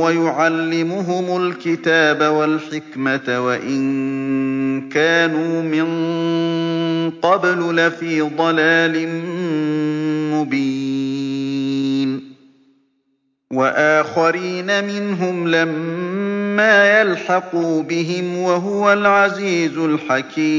وَيُعَلِّمُهُمُ الْكِتَابَ وَالْحِكْمَةَ وَإِن كَانُوا مِن قَبْلُ لَفِي ضَلَالٍ مُّبِينٍ. وَآخَرِينَ مِنْهُمْ لَمَّا يَلْحَقُوا بِهِمْ ۚ وَهُوَ الْعَزِيزُ الْحَكِيمُ.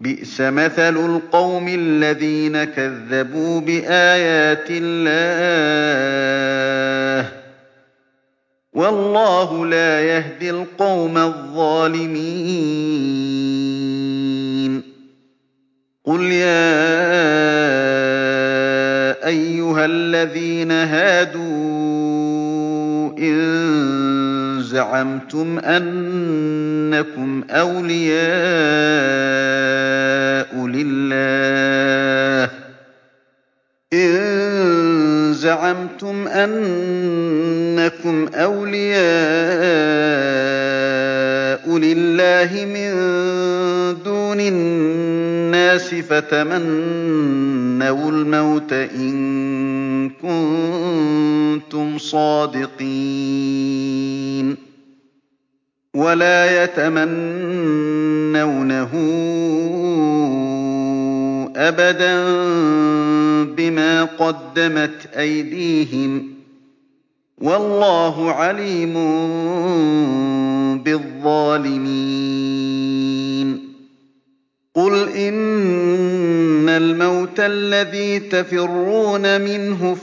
بِئْسَ مَثَلُ الْقَوْمِ الَّذِينَ كَذَّبُوا بِآيَاتِ اللَّهِ ۚ. وَاللَّهُ لَا يَهْدِي الْقَوْمَ الظَّالِمِينَ. قُلْ يَا أَيُّهَا الَّذِينَ هَادُوا إِن زَعَمْتُمْ أَنَّكُمْ أَوْلِيَاءُ لِلَّهِ مِن دُونِ النَّاسِ فَتَمَنَّوُا الْمَوْتَ إِن كُنتُمْ صَادِقِينَ. وَلَا يَتَمَنَّوْنَهُ أَبَدًا بِمَا قَدَّمَتْ أَيْدِيهِمْ ۗ وَاللَّهُ عَلِيمٌ بِالظَّالِمِينَ قُلْ إِنَّ الْمَوْتَ الَّذِي تَفِرُّونَ مِنْهُ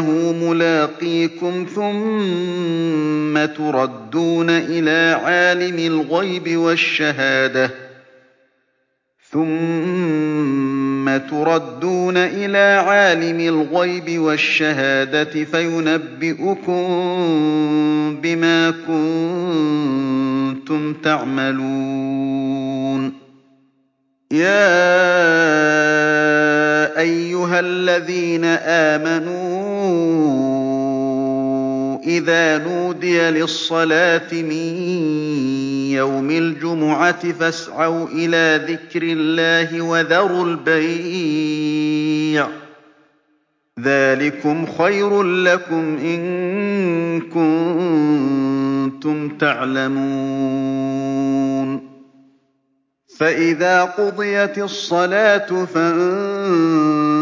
فَإِنَّهُ مُلَاقِيكُمْ ثُمَّ تُرَدُّونَ إِلَىٰ عَالِمِ الْغَيْبِ وَالشَّهَادَةِ فَيُنَبِّئُكُم بِمَا كُنتُمْ تَعْمَلُونَ. يَا أَيُّهَا الَّذِينَ آمَنُوا إِذَا نُودِيَ لِلصَّلَاةِ مِن يَوْمِ الْجُمُعَةِ فَاسْعَوْا إِلَىٰ ذِكْرِ اللَّهِ وَذَرُوا الْبَيْعَ ۚ. ذَٰلِكُمْ خَيْرٌ لَّكُمْ إِن كُنتُمْ تَعْلَمُونَ. فَإِذَا قُضِيَتِ الصَّلَاةُ فَانتَشِرُوا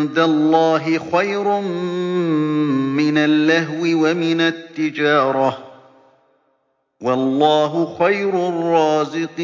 عِندَ اللَّهِ خَيْرٌ مِّنَ اللَّهْوِ وَمِنَ التِّجَارَةِ ۚ. وَاللَّهُ خَيْرُ الرَّازِقِينَ.